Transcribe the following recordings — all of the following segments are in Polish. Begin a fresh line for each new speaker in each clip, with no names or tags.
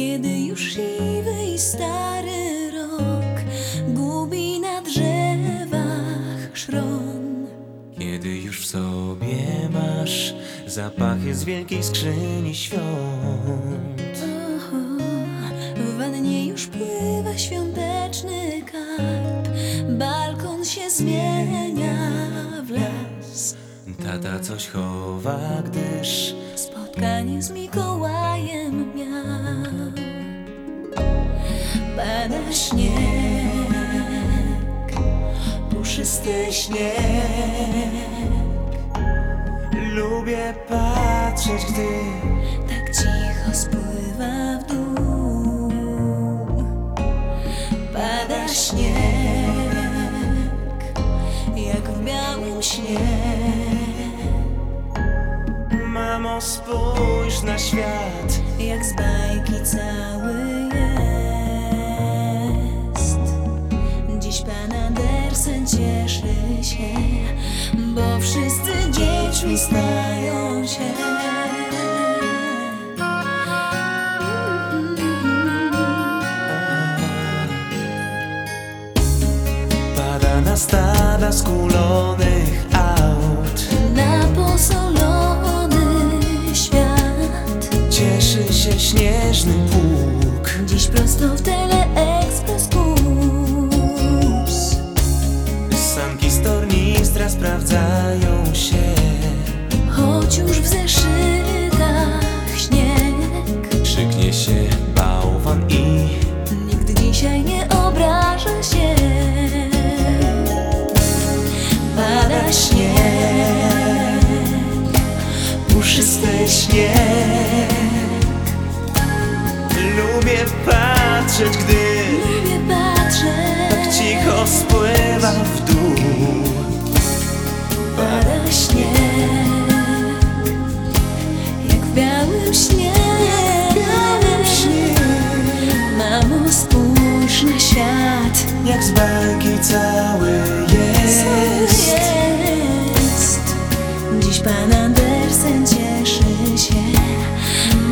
Kiedy już siwy i stary rok gubi na drzewach szron.
Kiedy już w sobie masz zapachy z wielkiej skrzyni świąt
Oho, w wannie już pływa świąteczny karp, balkon się zmienia w las.
Tata coś chowa, gdyż
Spotkanie z Mikołajem miał. Pada śnieg, puszysty śnieg.
lubię patrzeć, gdy
Tak cicho spływa w dół. Pada śnieg, jak w białym śnie.
Spójrz na świat
jak z bajki cały jest. Dziś pan Andersen cieszy się, bo wszyscy dziećmi stają się.
Pada na stada Się śnieżny pług
dziś prosto w Teleexpress kurs.
Sanki z tornistra sprawdzają się
Choć już w zeszytach
patrzeć, gdy
patrzeć.
tak cicho spływa w dół
Pada śnieg, jak w białym śnie. Mamo, spójrz na świat.
Jak z bajki cały jest
jest. Dziś pan Andersen cieszy się,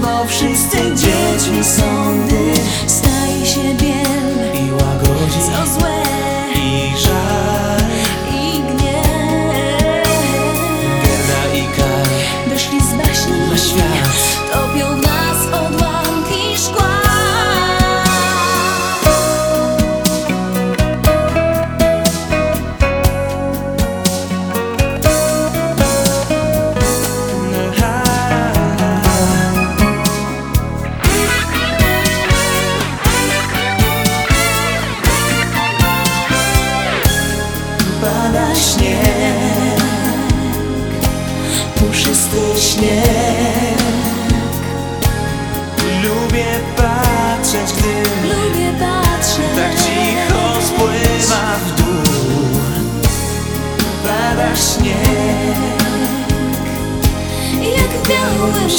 bo wszyscy dziećmi sądy
śnieg
Puszysty śnieg.
Lubię patrzeć, gdy
Lubię patrzeć.
tak cicho spływa w dół Pada śnieg
Jak w białym